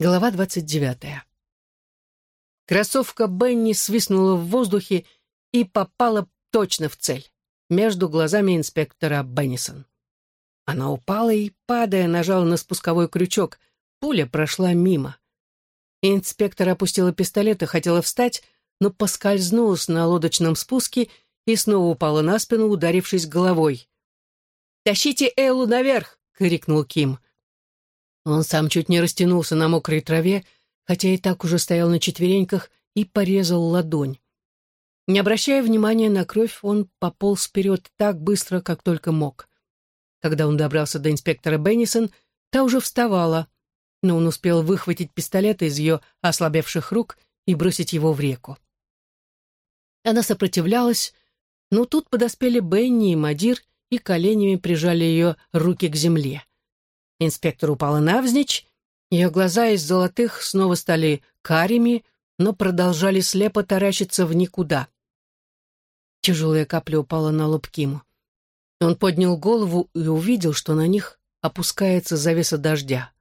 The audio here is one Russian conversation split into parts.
Глава двадцать девятая. Кроссовка Бенни свистнула в воздухе и попала точно в цель, между глазами инспектора Беннисон. Она упала и, падая, нажала на спусковой крючок. Пуля прошла мимо. Инспектор опустила пистолет и хотела встать, но поскользнулась на лодочном спуске и снова упала на спину, ударившись головой. «Тащите Эллу наверх!» — крикнул Ким. Он сам чуть не растянулся на мокрой траве, хотя и так уже стоял на четвереньках и порезал ладонь. Не обращая внимания на кровь, он пополз вперед так быстро, как только мог. Когда он добрался до инспектора Беннисон, та уже вставала, но он успел выхватить пистолет из ее ослабевших рук и бросить его в реку. Она сопротивлялась, но тут подоспели Бенни и Мадир и коленями прижали ее руки к земле. Инспектор упала навзничь, ее глаза из золотых снова стали карими, но продолжали слепо таращиться в никуда. Тяжелая капля упала на лоб Киму. Он поднял голову и увидел, что на них опускается завеса дождя.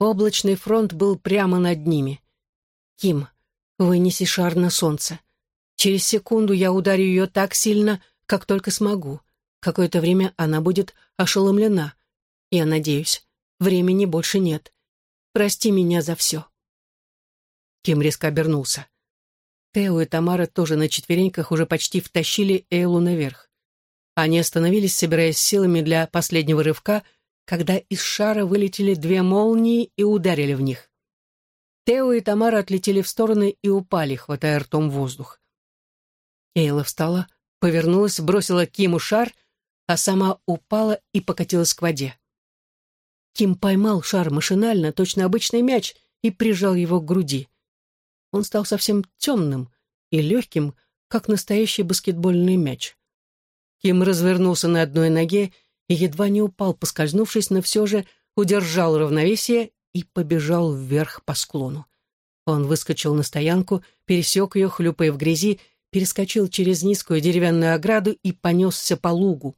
Облачный фронт был прямо над ними. «Ким, вынеси шар на солнце. Через секунду я ударю ее так сильно, как только смогу. Какое-то время она будет ошеломлена. Я надеюсь. Времени больше нет. Прости меня за все». Ким резко обернулся. Тео и Тамара тоже на четвереньках уже почти втащили Эйлу наверх. Они остановились, собираясь силами для последнего рывка, когда из шара вылетели две молнии и ударили в них. Тео и Тамара отлетели в стороны и упали, хватая ртом воздух. Эйла встала, повернулась, бросила Киму шар, а сама упала и покатилась к воде. Ким поймал шар машинально, точно обычный мяч, и прижал его к груди. Он стал совсем темным и легким, как настоящий баскетбольный мяч. Ким развернулся на одной ноге и едва не упал, поскользнувшись, но все же удержал равновесие и побежал вверх по склону. Он выскочил на стоянку, пересек ее, хлюпая в грязи, перескочил через низкую деревянную ограду и понесся по лугу.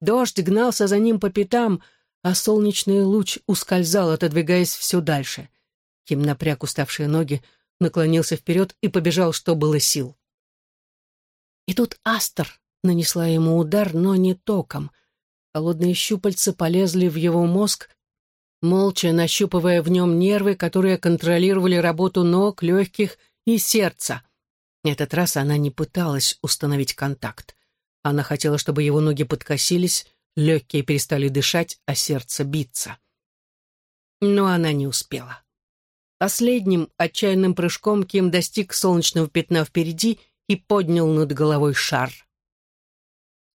Дождь гнался за ним по пятам, а солнечный луч ускользал, отодвигаясь все дальше. Ким напряг уставшие ноги, наклонился вперед и побежал, что было сил. И тут Астер нанесла ему удар, но не током. Холодные щупальца полезли в его мозг, молча нащупывая в нем нервы, которые контролировали работу ног, легких и сердца. Этот раз она не пыталась установить контакт. Она хотела, чтобы его ноги подкосились, Легкие перестали дышать, а сердце биться. Но она не успела. Последним отчаянным прыжком Ким достиг солнечного пятна впереди и поднял над головой шар.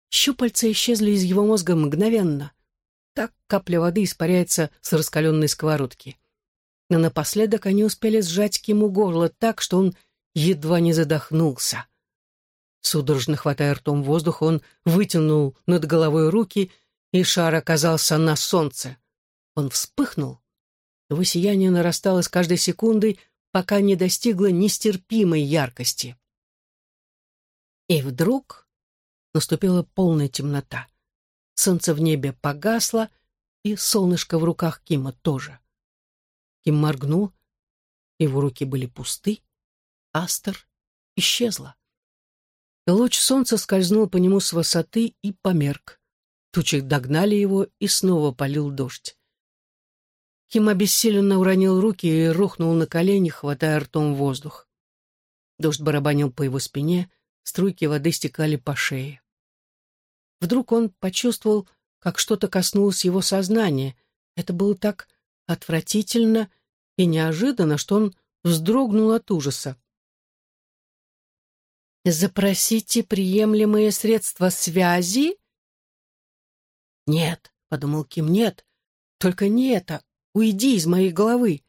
Щупальца исчезли из его мозга мгновенно. Так капля воды испаряется с раскаленной сковородки. Но напоследок они успели сжать Киму горло так, что он едва не задохнулся. Судорожно хватая ртом воздух, он вытянул над головой руки, и шар оказался на солнце. Он вспыхнул. Его сияние нарастало с каждой секундой, пока не достигло нестерпимой яркости. И вдруг наступила полная темнота. Солнце в небе погасло, и солнышко в руках Кима тоже. Ким моргнул, его руки были пусты, Астер исчезла. Луч солнца скользнул по нему с высоты и померк. Тучи догнали его, и снова полил дождь. Ким обессиленно уронил руки и рухнул на колени, хватая ртом воздух. Дождь барабанил по его спине, струйки воды стекали по шее. Вдруг он почувствовал, как что-то коснулось его сознания. Это было так отвратительно и неожиданно, что он вздрогнул от ужаса. Запросите приемлемые средства связи? Нет, подумал Ким, нет. Только не это. Уйди из моей головы.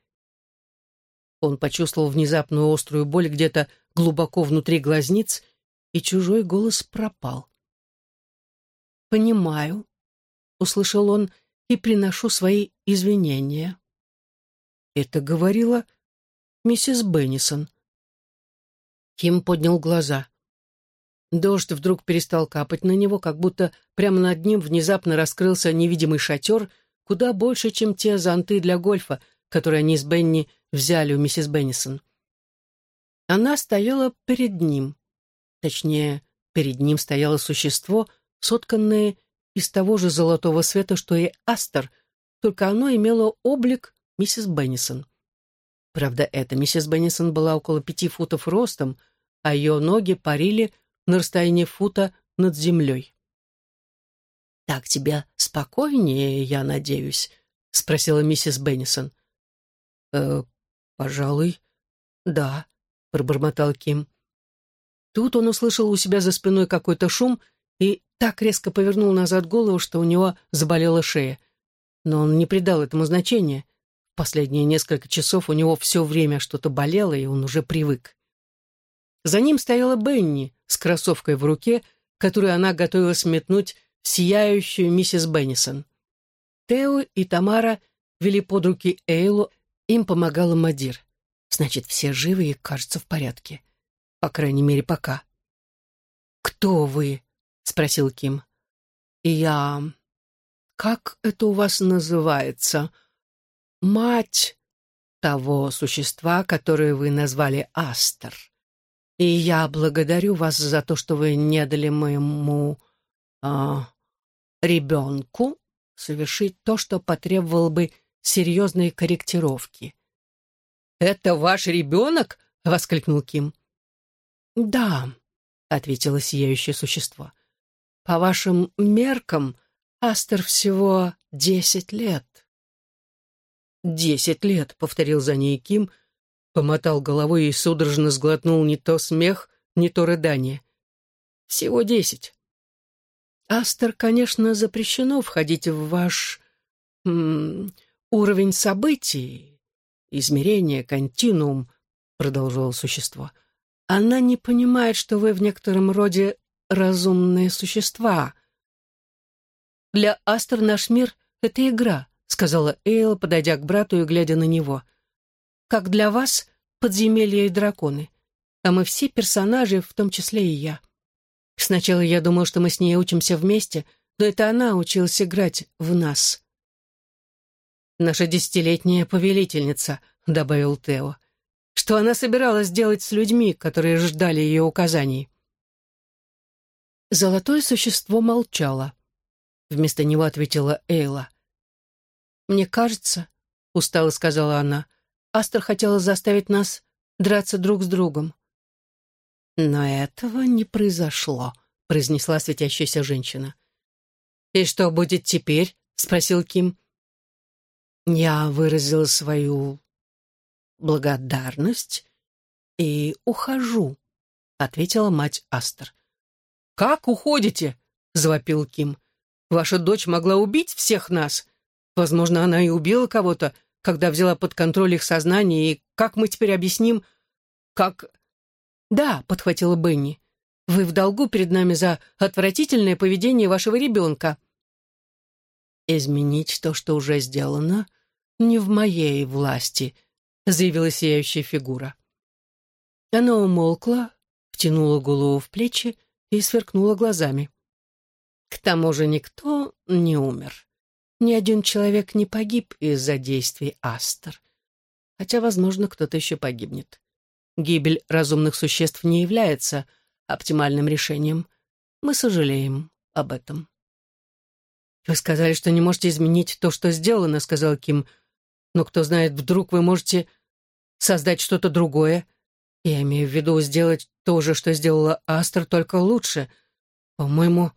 Он почувствовал внезапную острую боль где-то глубоко внутри глазниц, и чужой голос пропал. «Понимаю», — услышал он, — «и приношу свои извинения». Это говорила миссис Беннисон. Ким поднял глаза. Дождь вдруг перестал капать на него, как будто прямо над ним внезапно раскрылся невидимый шатер, куда больше, чем те зонты для гольфа, который они с Бенни взяли у миссис Беннисон. Она стояла перед ним. Точнее, перед ним стояло существо, сотканное из того же золотого света, что и Астер, только оно имело облик миссис Беннисон. Правда, эта миссис Беннисон была около пяти футов ростом, а ее ноги парили на расстоянии фута над землей. «Так тебе спокойнее, я надеюсь?» — спросила миссис Беннисон. «Э, пожалуй, да», — пробормотал Ким. Тут он услышал у себя за спиной какой-то шум и так резко повернул назад голову, что у него заболела шея. Но он не придал этому значения. Последние несколько часов у него все время что-то болело, и он уже привык. За ним стояла Бенни с кроссовкой в руке, которую она готовилась метнуть в сияющую миссис Беннисон. Тео и Тамара вели под руки Эйлу, им помогала Мадир. Значит, все живы и, кажется, в порядке. По крайней мере, пока. «Кто вы?» — спросил Ким. «Я... Как это у вас называется? Мать того существа, которое вы назвали Астер. И я благодарю вас за то, что вы не дали моему... А, ребенку совершить то, что потребовало бы серьезной корректировки. «Это ваш ребенок?» — воскликнул Ким. «Да», — ответило сияющее существо. «По вашим меркам, Астер всего десять лет». «Десять лет», — повторил за ней Ким, помотал головой и судорожно сглотнул не то смех, не то рыдание. «Всего десять». «Астер, конечно, запрещено входить в ваш м, уровень событий, измерение, континуум», — продолжало существо. «Она не понимает, что вы в некотором роде разумные существа». «Для Астер наш мир — это игра», — сказала Эйла, подойдя к брату и глядя на него. «Как для вас подземелья и драконы, а мы все персонажи, в том числе и я». Сначала я думал, что мы с ней учимся вместе, но это она училась играть в нас. «Наша десятилетняя повелительница», — добавил Тео. «Что она собиралась делать с людьми, которые ждали ее указаний?» Золотое существо молчало. Вместо него ответила Эйла. «Мне кажется», — устало сказала она, — «Астер хотела заставить нас драться друг с другом. «Но этого не произошло», — произнесла светящаяся женщина. «И что будет теперь?» — спросил Ким. «Я выразила свою благодарность и ухожу», — ответила мать Астер. «Как уходите?» — завопил Ким. «Ваша дочь могла убить всех нас. Возможно, она и убила кого-то, когда взяла под контроль их сознание, и как мы теперь объясним, как «Да», — подхватила Бенни, — «вы в долгу перед нами за отвратительное поведение вашего ребенка». «Изменить то, что уже сделано, не в моей власти», — заявила сияющая фигура. Она умолкла, втянула голову в плечи и сверкнула глазами. К тому же никто не умер. Ни один человек не погиб из-за действий Астер. Хотя, возможно, кто-то еще погибнет. Гибель разумных существ не является оптимальным решением. Мы сожалеем об этом. «Вы сказали, что не можете изменить то, что сделано», — сказал Ким. «Но кто знает, вдруг вы можете создать что-то другое. Я имею в виду сделать то же, что сделала Астер, только лучше. По-моему...»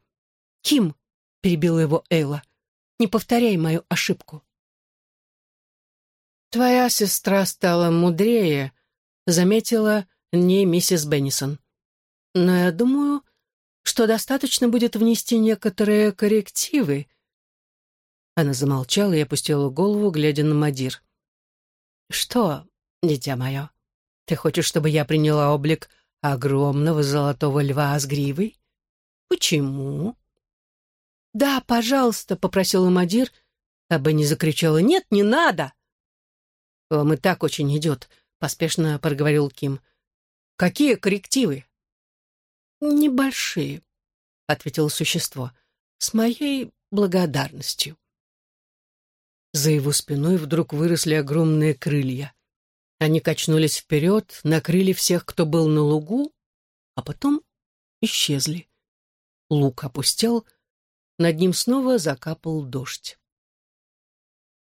«Ким», — перебила его Эйла, — «не повторяй мою ошибку». «Твоя сестра стала мудрее», заметила не миссис Беннисон. «Но я думаю, что достаточно будет внести некоторые коррективы». Она замолчала и опустила голову, глядя на Мадир. «Что, дитя мое, ты хочешь, чтобы я приняла облик огромного золотого льва с гривой? Почему?» «Да, пожалуйста», — попросила Мадир, а Бенни закричала. «Нет, не надо!» «Вам и так очень идет поспешно проговорил Ким. «Какие коррективы?» «Небольшие», — ответило существо, — «с моей благодарностью». За его спиной вдруг выросли огромные крылья. Они качнулись вперед, накрыли всех, кто был на лугу, а потом исчезли. Луг опустел, над ним снова закапал дождь.